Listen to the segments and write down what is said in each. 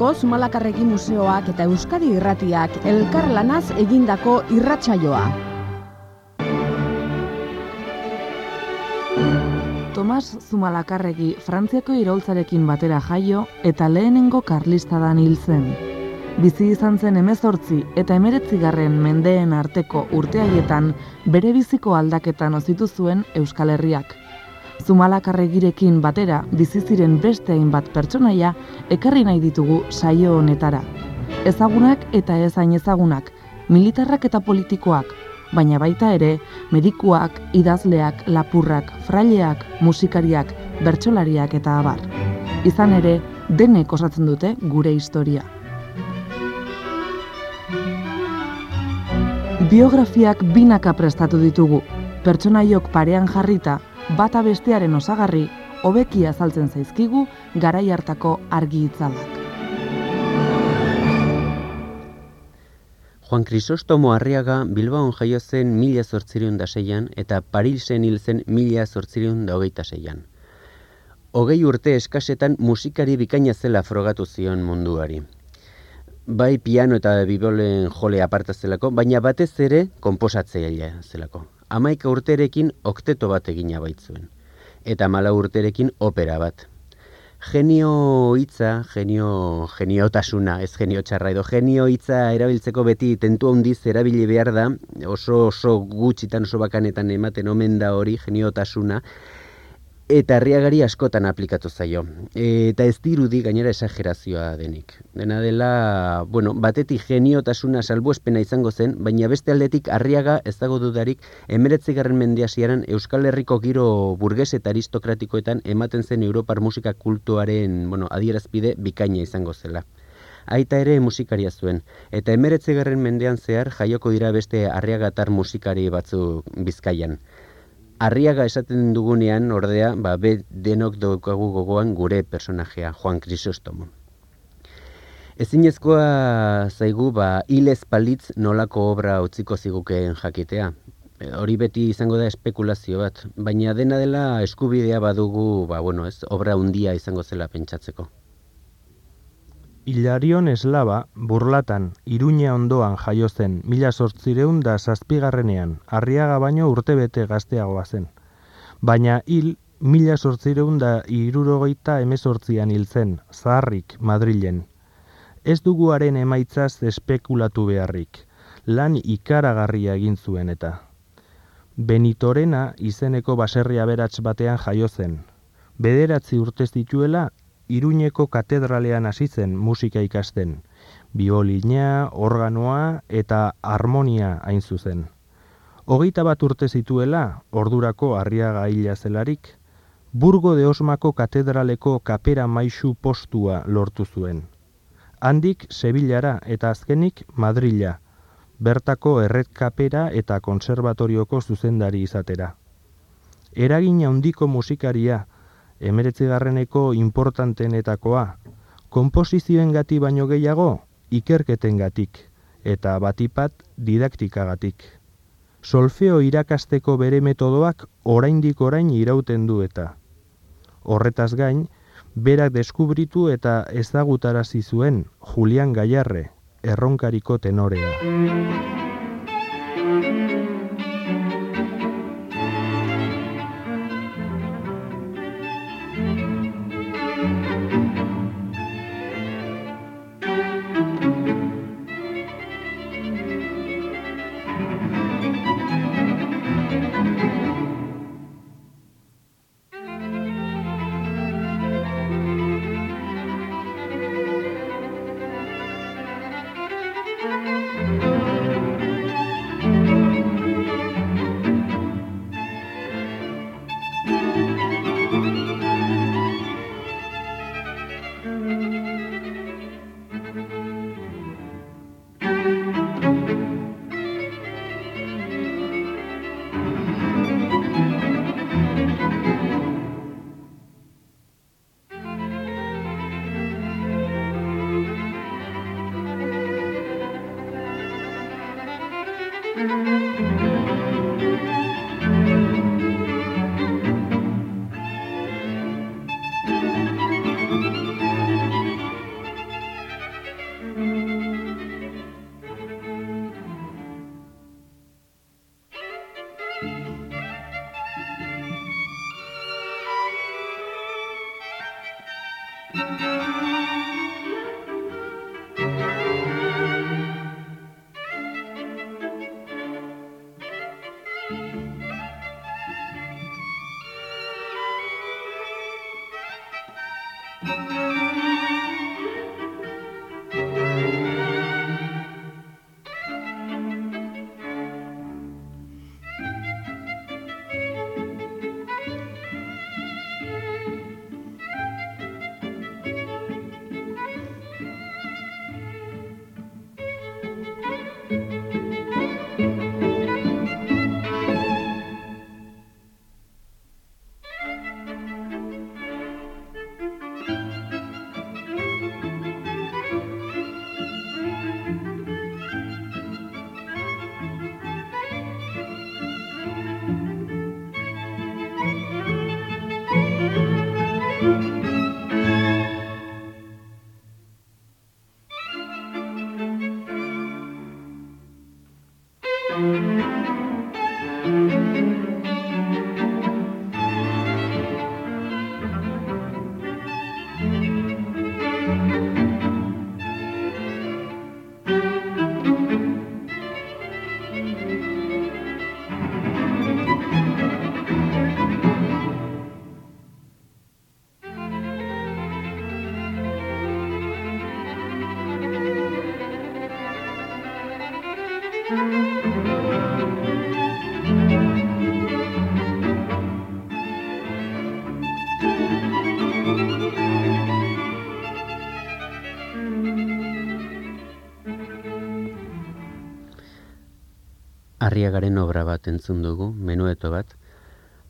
Ormaiztegiko Zumalakarregi Museoak eta Euskadi Irratiak elkarlanaz egindako irratsaioa. Tomas Zumalakarregi Frantziako iraultzarekin batera jaio eta lehenengo karlistadan hil zen. Bizi izan zen emezortzi eta emeretzigarren mendeen arteko urteaietan bere biziko aldaketan ozitu zuen Euskal Herriak. Zumalakarregirekin batera bizi ziren beste hainbat pertsonaia ekarri nahi ditugu saio honetara. Ezagunak eta ez hain ezagunak, militarrak eta politikoak, baina baita ere medikuak, idazleak, lapurrak, fraileak, musikariak, bertsolariak eta abar. Izan ere, denek osatzen dute gure historia. Biografiak binaka prestatu ditugu, pertsonaiok parean jarrita, bata bestearen osagarri, hobeki azaltzen zaizkigu garai hartako argi itzalak. Juan Crisostomo Arriaga Bilbaon jaio zen mila zortzirion da seian eta Parilsen hil zen mila zortzirion da hogeita seian. Hogei urte eskasetan musikari bikaina zela frogatu zion munduari. Bai piano eta bibolen jole aparta zelako, baina batez ere komposatzeia zelako. Amaika urterekin okteto bat egina baitzuen. Eta mala urterekin opera bat. Genio hitza, genio, geniotasuna, ez genio txarra edo, genio hitza erabiltzeko beti tentu handiz erabili behar da, oso oso gutxitan oso bakanetan ematen omen da hori, geniotasuna, eta herriagari askotan aplikatu zaio. Eta ez dirudi gainera esagerazioa denik. Dena dela, bueno, batetik geniotasuna salbuespena izango zen, baina beste aldetik arriaga ez dago dudarik emeretzigarren mendiasiaran Euskal Herriko giro burges eta aristokratikoetan ematen zen Europar musika kultuaren bueno, adierazpide bikaina izango zela. Aita ere musikaria zuen, eta emeretzigarren mendean zehar jaioko dira beste arriagatar musikari batzu bizkaian. Arriaga esaten dugunean, ordea, ba, be denok daukagu gogoan gure personajea, Juan Crisostomo. Ezinezkoa zaigu, ba, hilez palitz nolako obra utziko zigukeen jakitea. E, hori beti izango da espekulazio bat, baina dena dela eskubidea badugu, ba, bueno, ez, obra handia izango zela pentsatzeko. Hilarion eslaba, burlatan, iruña ondoan jaio zen, mila sortzireun da zazpigarrenean, arriaga baino urtebete gazteagoa zen. Baina hil, mila sortzireun da irurogeita emezortzian hil zen, zaharrik, Madrilen. Ez duguaren emaitzaz espekulatu beharrik, lan ikaragarria egin zuen eta. Benitorena izeneko baserria beratz batean jaio zen. Bederatzi urtez dituela, Iruñeko katedralean hasi zen musika ikasten, biolina, organoa eta harmonia hain zuzen. Hogeita bat urte zituela, ordurako arriaga hila zelarik, Burgo de Osmako katedraleko kapera maisu postua lortu zuen. Handik Sevillara eta azkenik Madrila, bertako erret kapera eta konservatorioko zuzendari izatera. Eragin handiko musikaria, emeretzigarreneko importantenetakoa, komposizioen gati baino gehiago, ikerketen gatik, eta batipat didaktikagatik. Solfeo irakasteko bere metodoak oraindik orain irauten du eta. Horretaz gain, berak deskubritu eta ezagutarazi zuen Julian Gaiarre, erronkariko tenorea. Arriagaren obra bat entzun dugu, menueto bat.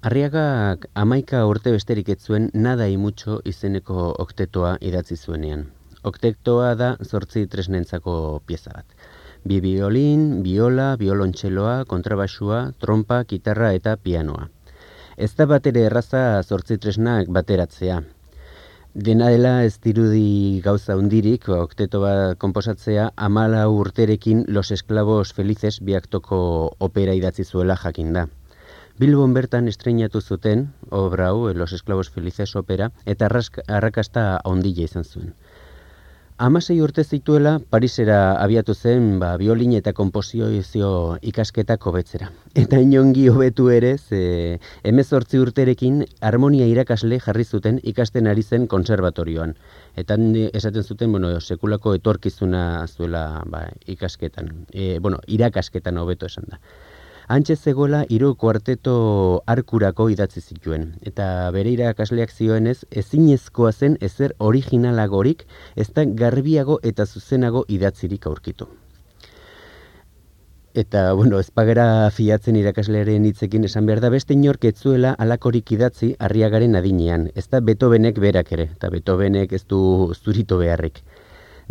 Arriagak amaika urte besterik ez zuen nada imutxo izeneko oktetoa idatzi zuenean. Oktetoa da zortzi tresnentzako pieza bat. Bi biolin, biola, biolontxeloa, kontrabasua, trompa, gitarra eta pianoa. Ez da bat ere erraza zortzi tresnak bateratzea, Dena dela ez dirudi gauza hundirik, okteto bat komposatzea, amala urterekin Los Esclavos Felices biaktoko opera idatzi zuela jakinda. Bilbon bertan estreinatu zuten, obra hau, Los Esclavos Felices opera, eta arrakasta ondila izan zuen. Amasei urte zituela, Parisera abiatu zen, ba, biolin eta komposizio ikasketako betzera. Eta inongi hobetu ere, ze emezortzi urterekin harmonia irakasle jarri zuten ikasten ari zen konservatorioan. Eta esaten zuten, bueno, sekulako etorkizuna zuela ba, ikasketan, e, bueno, irakasketan hobeto esan da. Antxe zegoela hiru kuarteto arkurako idatzi zituen eta bere irakasleak zioenez ezinezkoa zen ezer originalagorik ez da garbiago eta zuzenago idatzirik aurkitu. Eta, bueno, ez pagera fiatzen irakaslearen hitzekin esan behar da, beste inork etzuela alakorik idatzi arriagaren adinean. Ez da Beethovenek berak ere, eta Beethovenek ez du zurito beharrik.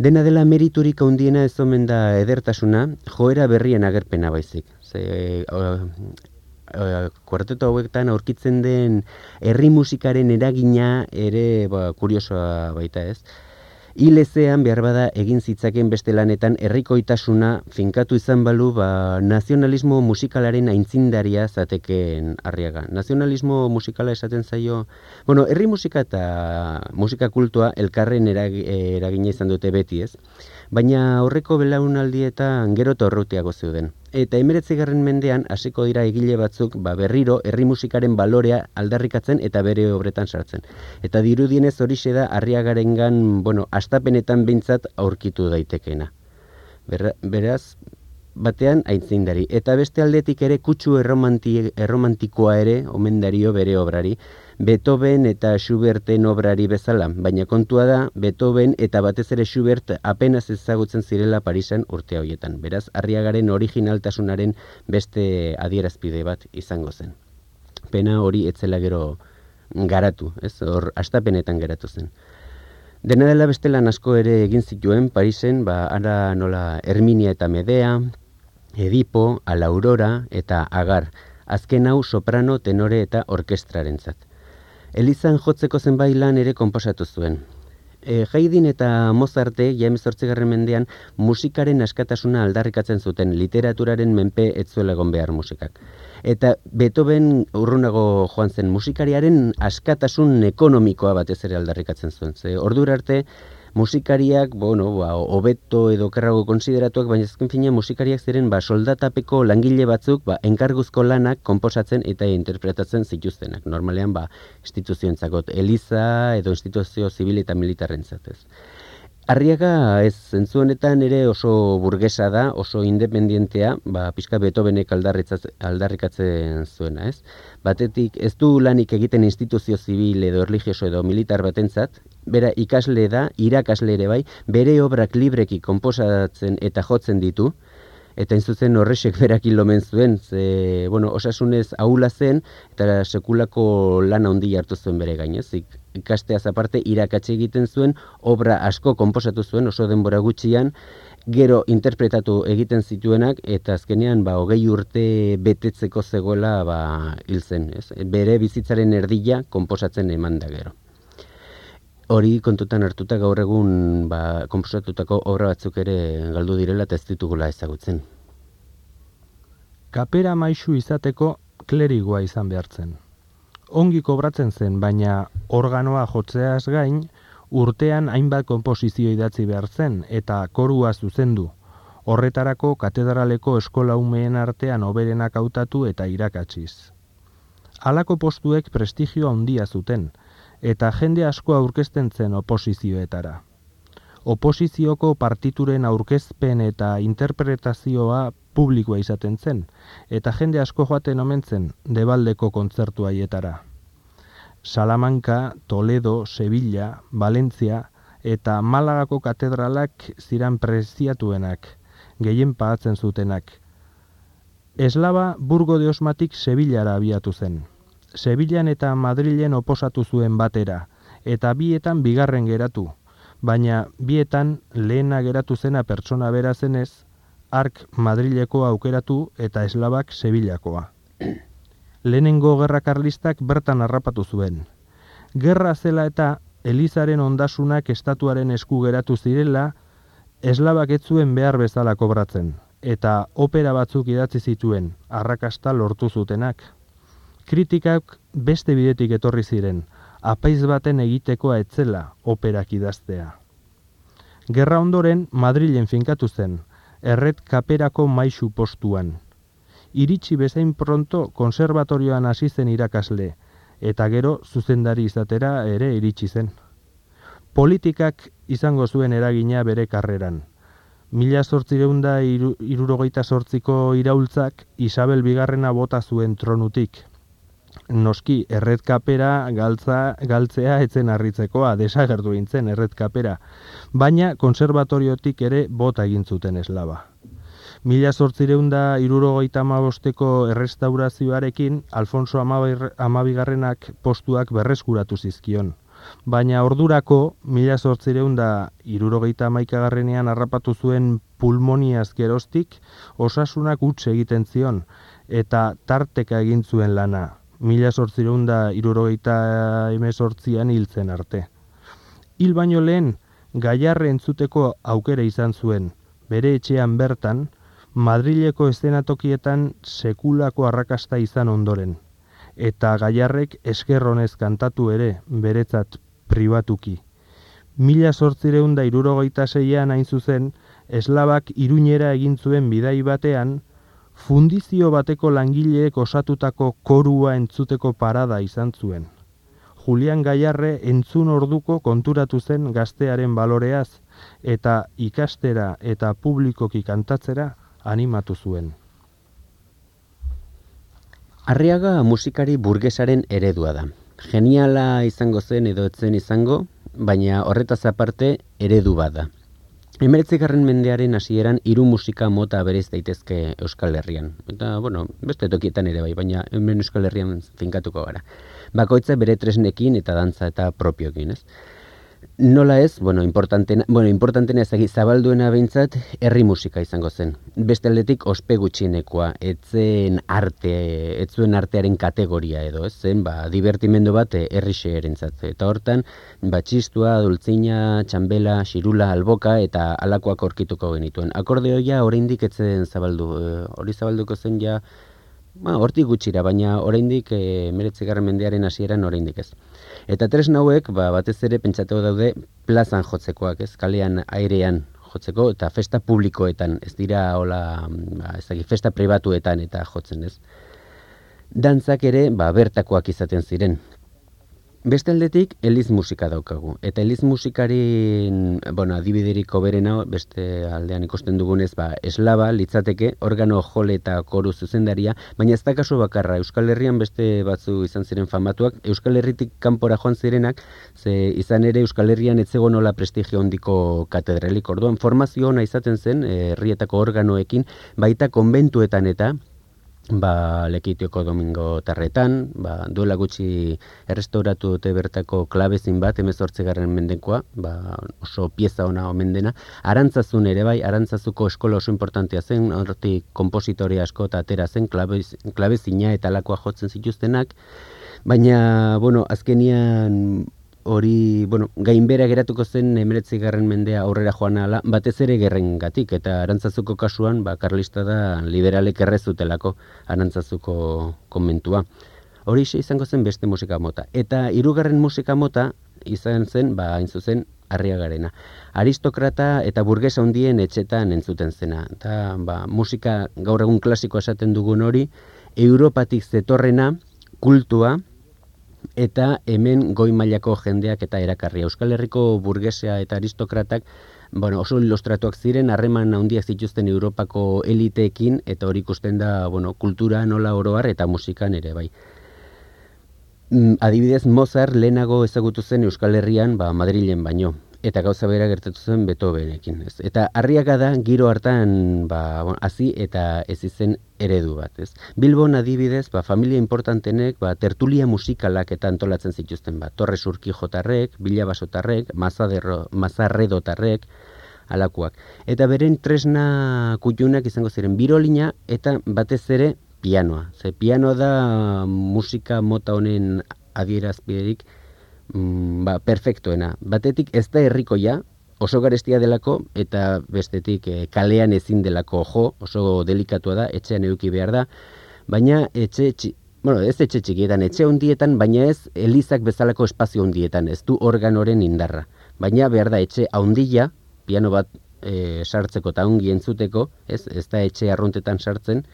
Dena dela meriturik handiena ez omen da edertasuna, joera berrien agerpena baizik ze uh, kuarteto hauetan aurkitzen den herri musikaren eragina ere ba, kuriosoa baita ez. Ilezean behar bada egin zitzaken beste lanetan herrikoitasuna finkatu izan balu ba, nazionalismo musikalaren aintzindaria zateken arriaga. Nazionalismo musikala esaten zaio, bueno, herri musika eta musika kultua elkarren eragina izan dute beti ez baina aurreko belaunaldietan gero torrutiago zeuden. Eta emeretzigarren mendean hasiko dira egile batzuk ba, berriro herri musikaren balorea aldarrikatzen eta bere obretan sartzen. Eta dirudienez hori da arriagarengan, bueno, astapenetan behintzat aurkitu daitekena. beraz, batean aintzindari. Eta beste aldetik ere kutsu erromantikoa ere omen dario bere obrari. Beethoven eta Schuberten obrari bezala, baina kontua da Beethoven eta batez ere Schubert apenas ezagutzen zirela Parisen urte horietan. Beraz, arriagaren originaltasunaren beste adierazpide bat izango zen. Pena hori etzela gero garatu, ez? Hor astapenetan geratu zen. Dena dela beste lan asko ere egin zituen Parisen, ba ara nola Herminia eta Medea, Edipo, Ala Aurora eta Agar, azken hau soprano, tenore eta orkestrarentzat. Elizan jotzeko zenbait lan ere konposatu zuen. E, Haydn eta Mozarte, ja emezortzigarren mendean, musikaren askatasuna aldarrikatzen zuten, literaturaren menpe etzuela egon behar musikak. Eta Beethoven urrunago joan zen musikariaren askatasun ekonomikoa batez ere aldarrikatzen zuen. Ze, ordura arte, musikariak, bueno, ba, hobeto edo kerrago konsideratuak, baina ezken fina musikariak ziren ba, soldatapeko langile batzuk ba, enkarguzko lanak konposatzen eta interpretatzen zituztenak. Normalean, ba, instituzioentzako eliza edo instituzio zibil eta militarren zatez. Arriaga ez zentzuenetan ere oso burgesa da, oso independientea, ba, pixka Beethovenek aldarrikatzen zuena, ez? Batetik, ez du lanik egiten instituzio zibil edo religioso edo militar batentzat, bera ikasle da, irakasle ere bai, bere obrak libreki konposatzen eta jotzen ditu, eta zuzen horrexek berak lomen zuen, ze, bueno, osasunez aula zen, eta sekulako lan handi hartu zuen bere gainez, ikasteaz aparte irakatxe egiten zuen, obra asko konposatu zuen, oso denbora gutxian, gero interpretatu egiten zituenak, eta azkenean, ba, hogei urte betetzeko zegoela, ba, hil zen, ez? bere bizitzaren erdila konposatzen eman da gero hori kontutan hartuta gaur egun ba, komposatutako obra batzuk ere galdu direla eta ez ditugula ezagutzen. Kapera maisu izateko klerigua izan behartzen. Ongi kobratzen zen, baina organoa jotzeaz gain, urtean hainbat konposizio idatzi behar zen eta korua zuzendu. Horretarako katedraleko eskola umeen artean oberenak hautatu eta irakatsiz. Halako postuek prestigio handia zuten, eta jende asko aurkezten zen oposizioetara. Oposizioko partituren aurkezpen eta interpretazioa publikoa izaten zen, eta jende asko joaten omen zen debaldeko kontzertu haietara. Salamanca, Toledo, Sevilla, Valencia eta Malagako katedralak ziran preziatuenak, gehien pagatzen zutenak. Eslaba Burgo de Osmatik Sevillara abiatu zen. Sevillan eta Madrilen oposatu zuen batera, eta bietan bigarren geratu, baina bietan lehena geratu zena pertsona bera zenez, ark Madrileko aukeratu eta eslabak Sevillakoa. Lehenengo gerra karlistak bertan harrapatu zuen. Gerra zela eta Elizaren ondasunak estatuaren esku geratu zirela, eslabak ez zuen behar bezala kobratzen, eta opera batzuk idatzi zituen, arrakasta lortu zutenak kritikak beste bidetik etorri ziren, apaiz baten egitekoa etzela operak idaztea. Gerra ondoren Madrilen finkatu zen, erret kaperako maisu postuan. Iritsi bezain pronto konservatorioan hasi zen irakasle, eta gero zuzendari izatera ere iritsi zen. Politikak izango zuen eragina bere karreran. Mila sortzireunda irurogeita sortziko iraultzak Isabel Bigarrena bota zuen tronutik, noski erretkapera galtza, galtzea etzen harritzekoa, desagertu gintzen erretkapera, baina konservatoriotik ere bota egin zuten eslaba. Mila sortzireunda irurogeita amabosteko errestaurazioarekin, Alfonso amabigarrenak postuak berreskuratu zizkion. Baina ordurako, mila sortzireunda irurogeita amaikagarrenean harrapatu zuen pulmoniaz gerostik, osasunak utxe egiten zion, eta tarteka egin zuen lana, mila sortzireun da irurogeita emezortzian hiltzen arte. Hil baino lehen, gaiarre entzuteko aukera izan zuen, bere etxean bertan, Madrileko estenatokietan sekulako arrakasta izan ondoren, eta gaiarrek eskerronez kantatu ere beretzat pribatuki. Mila sortzireun da irurogeita zeian hain zuzen, eslabak iruñera egin zuen bidai batean, fundizio bateko langileek osatutako korua entzuteko parada izan zuen. Julian Gaiarre entzun orduko konturatu zen gaztearen baloreaz eta ikastera eta publikoki kantatzera animatu zuen. Arriaga musikari burgesaren eredua da. Geniala izango zen edo etzen izango, baina horretaz aparte eredu bada. Emeretzigarren mendearen hasieran hiru musika mota berez daitezke Euskal Herrian. Eta, bueno, beste tokietan ere bai, baina hemen Euskal Herrian finkatuko gara. Bakoitza bere tresnekin eta dantza eta propiokin, ez? Nola ez, bueno, importantena, bueno, importantena ez zabalduena behintzat, herri musika izango zen. Beste aldetik, ospe gutxienekoa, etzen arte, etzuen artearen kategoria edo, ez zen, ba, divertimendu bat eh, herri erentzat. Eta hortan, ba, txistua, dultzina, txambela, xirula, alboka, eta alakoak orkituko genituen. Akordeoia, oraindik etzen zabaldu, eh, hori zabalduko zen ja, ba, hortik gutxira, baina oraindik e, meretzigarren mendearen hasieran oraindik ez. Eta tres nauek, ba, batez ere pentsatu daude plazan jotzekoak, ez, kalean airean jotzeko, eta festa publikoetan, ez dira, hola, ba, ez dira, festa pribatuetan eta jotzen, ez. Dantzak ere, ba, bertakoak izaten ziren, Beste aldetik, eliz musika daukagu. Eta eliz musikaren, bueno, adibideriko berena, beste aldean ikusten dugunez, ba, eslaba, litzateke, organo jole eta koru zuzendaria, baina ez da kasu bakarra, Euskal Herrian beste batzu izan ziren famatuak, Euskal Herritik kanpora joan zirenak, ze izan ere Euskal Herrian etzego nola prestigio hondiko katedralik, orduan formazio ona izaten zen, herrietako organoekin, baita konbentuetan eta, ba, lekitioko domingo tarretan, ba, duela gutxi errestauratu dute bertako klabezin bat, emezortze garren mendekoa, ba, oso pieza ona omen dena. Arantzazun ere bai, arantzazuko eskola oso importantea zen, horretik kompositore asko eta atera zen, klabez, klabezina eta lakoa jotzen zituztenak, baina, bueno, azkenian hori, bueno, gainbera geratuko zen emeretzi garren mendea aurrera joan ala, batez ere gerren gatik, eta arantzazuko kasuan, ba, karlista da liberalek errezutelako arantzazuko komentua. Hori izango zen beste musika mota. Eta hirugarren musika mota izan zen, ba, hain zuzen, arriagarena. Aristokrata eta burgesa hundien etxetan entzuten zena. Eta, ba, musika gaur egun klasiko esaten dugun hori, Europatik zetorrena, kultua, eta hemen goi mailako jendeak eta erakarri. Euskal Herriko burgesea eta aristokratak bueno, oso ilustratuak ziren, harreman handiak zituzten Europako eliteekin, eta hori ikusten da bueno, kultura nola oroar eta musikan ere bai. Mm, adibidez, Mozart lehenago ezagutu zen Euskal Herrian ba, Madrilen baino eta gauza bera gertatu zen Beethovenekin, ez? Eta harriaga da giro hartan, ba, bon, hasi eta ez izen eredu bat, ez? Bilbon adibidez, ba, familia importantenek, ba, tertulia musikalak eta antolatzen zituzten, ba, Torre Surki Jotarrek, Bila Basotarrek, Mazaderro, Mazarredotarrek, alakuak. Eta beren tresna kutxunak izango ziren birolina eta batez ere pianoa. Ze pianoa da musika mota honen adierazpiderik, mm, ba, perfektoena. Batetik ez da herrikoia, oso garestia delako, eta bestetik e, kalean ezin delako jo, oso delikatua da, etxean eduki behar da, baina etxe, txi, bueno, ez etxe txikietan, etxe hundietan, baina ez elizak bezalako espazio hundietan, ez du organoren indarra. Baina behar da etxe haundila, piano bat e, sartzeko eta ongi entzuteko, ez, ez da etxe arruntetan sartzen,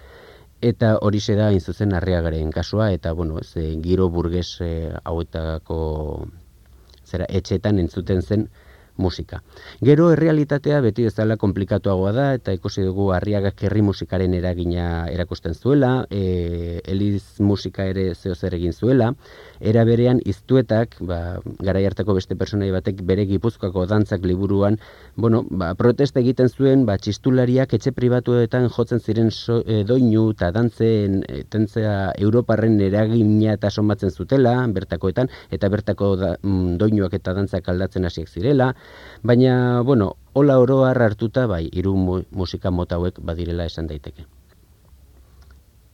Eta hori da hain zuzen arriagaren kasua, eta bueno, ze, giro burges e, hauetako zera, etxetan entzuten zen musika. Gero errealitatea beti bezala komplikatuagoa da eta ikusi dugu harriagak herri musikaren eragina erakusten zuela, e, eliz musika ere zeo zer egin zuela, era berean iztuetak, ba, gara hartako beste personai batek bere gipuzkoako dantzak liburuan, bueno, ba, protesta egiten zuen, ba, txistulariak etxe pribatuetan jotzen ziren so, e, doinu eta dantzen e, tentzea Europarren eragina eta somatzen zutela, bertakoetan, eta bertako da, mm, doinuak eta dantzak aldatzen hasiek zirela, Baina, bueno, hola oroar hartuta bai, hiru musika mota hauek badirela esan daiteke.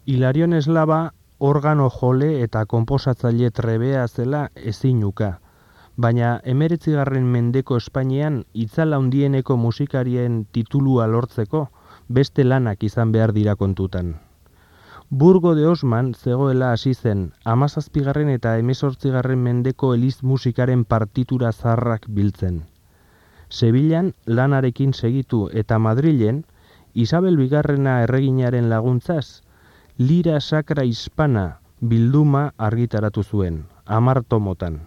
Hilarion Eslava organo jole eta konposatzaile trebea zela ezinuka. Baina emeretzigarren mendeko Espainian itzala hundieneko musikarien titulua lortzeko beste lanak izan behar dira kontutan. Burgo de Osman zegoela hasi zen amazazpigarren eta emesortzigarren mendeko eliz musikaren partitura zarrak biltzen. Sevillan lanarekin segitu eta Madrilen, Isabel Bigarrena erreginaren laguntzaz, Lira Sakra Hispana bilduma argitaratu zuen, amar tomotan.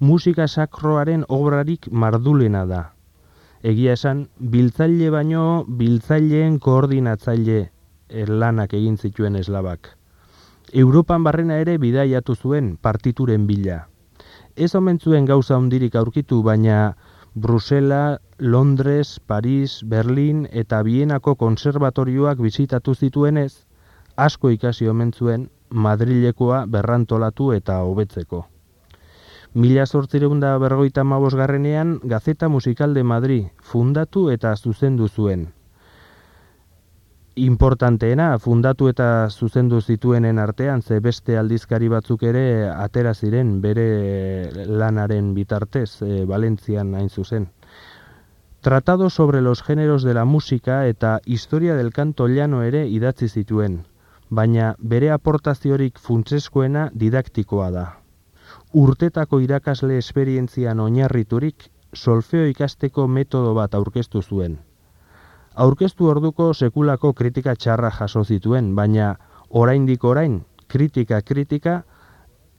Musika sakroaren obrarik mardulena da. Egia esan, biltzaile baino biltzaileen koordinatzaile lanak egin zituen eslabak. Europan barrena ere bidaiatu zuen partituren bila. Ez omen zuen gauza hundirik aurkitu, baina Brusela, Londres, Paris, Berlin eta Bienako konservatorioak bizitatu zituenez, asko ikasi omen zuen Madrilekoa berrantolatu eta hobetzeko. Mila sortzireunda bergoita garrenean Gazeta Musikal de Madrid fundatu eta zuzendu zuen. Importanteena, fundatu eta zuzendu zituenen artean, ze beste aldizkari batzuk ere atera ziren bere lanaren bitartez, e, Valentzian hain zuzen. Tratado sobre los géneros de la música eta historia del canto llano ere idatzi zituen, baina bere aportaziorik funtseskoena didaktikoa da urtetako irakasle esperientzian oinarriturik solfeo ikasteko metodo bat aurkeztu zuen. Aurkeztu orduko sekulako kritika txarra jaso zituen, baina oraindik orain kritika kritika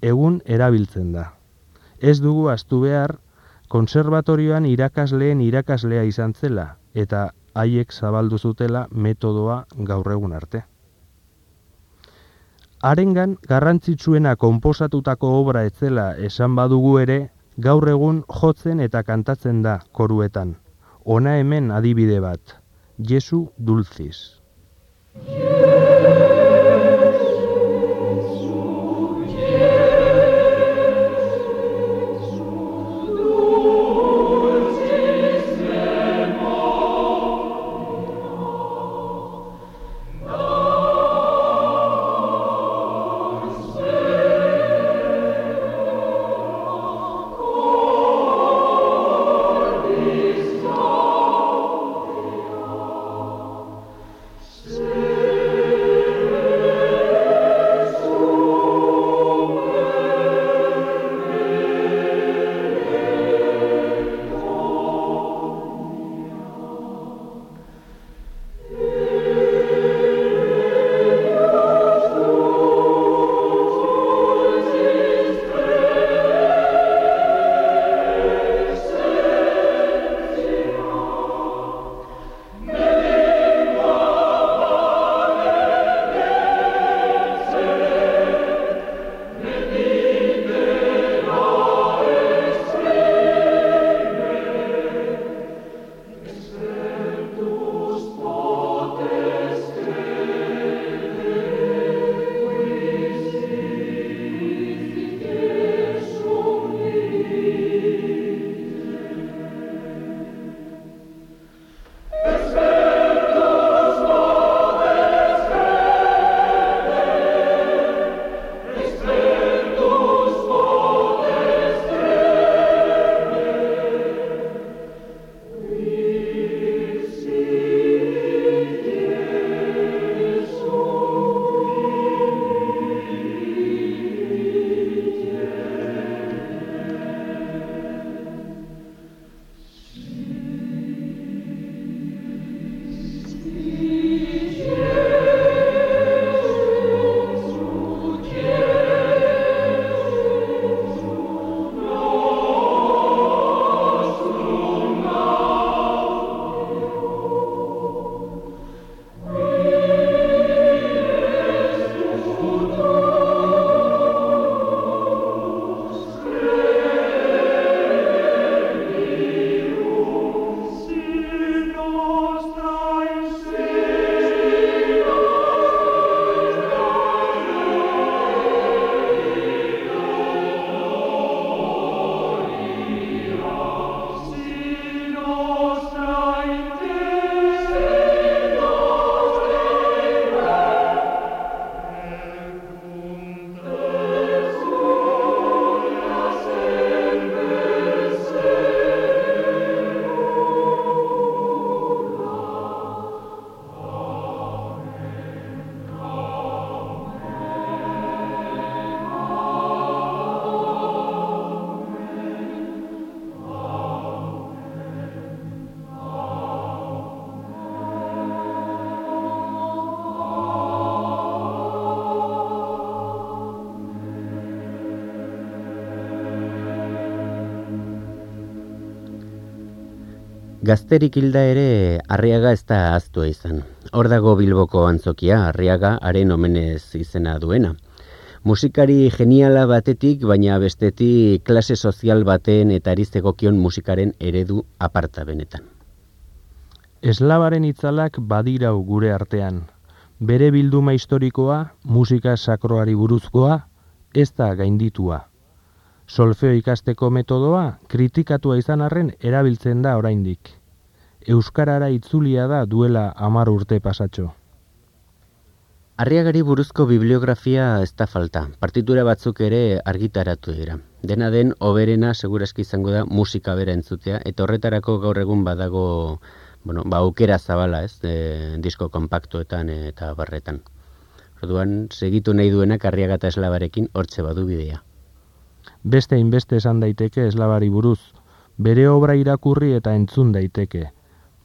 egun erabiltzen da. Ez dugu astu behar konservatorioan irakasleen irakaslea izan zela eta haiek zabaldu zutela metodoa gaur egun arte. Arengan garrantzitsuena konposatutako obra etzela esan badugu ere, gaur egun jotzen eta kantatzen da koruetan. Ona hemen adibide bat, Jesu Dulcis. Gazterik hilda ere Arriaga ez da aztua izan. Hor dago Bilboko antzokia, Arriaga haren omenez izena duena. Musikari geniala batetik, baina bestetik klase sozial baten eta aristegokion musikaren eredu aparta benetan. Eslabaren itzalak badirau gure artean. Bere bilduma historikoa, musika sakroari buruzkoa, ez da gainditua. Solfeo ikasteko metodoa kritikatua izan arren erabiltzen da oraindik. Euskarara itzulia da duela hamar urte pasatxo. Arriagari buruzko bibliografia ez da falta. Partitura batzuk ere argitaratu dira. Dena den, oberena seguraski izango da musika bera entzutea, eta horretarako gaur egun badago bueno, ba, aukera zabala, ez, e, disko kompaktuetan eta barretan. Orduan, segitu nahi duenak arriagata eslabarekin hortxe badu bidea. Beste inbeste esan daiteke eslabari buruz, bere obra irakurri eta entzun daiteke,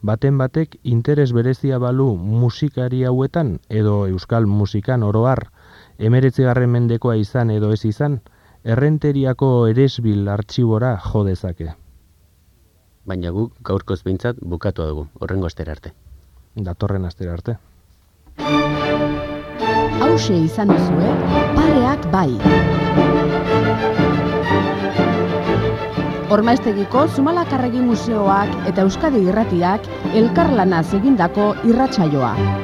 baten batek interes berezia balu musikari hauetan edo euskal musikan oroar, emeretzigarren mendekoa izan edo ez izan, errenteriako eresbil artxibora jo dezake. Baina gu gaurkoz bintzat bukatu dugu, horrengo astera arte. Datorren astera arte. Hauxe izan duzue, pareak bai. Ormaestegiko Zumalakarregi Museoak eta Euskadi Irratiak elkarlana egindako irratsaioa.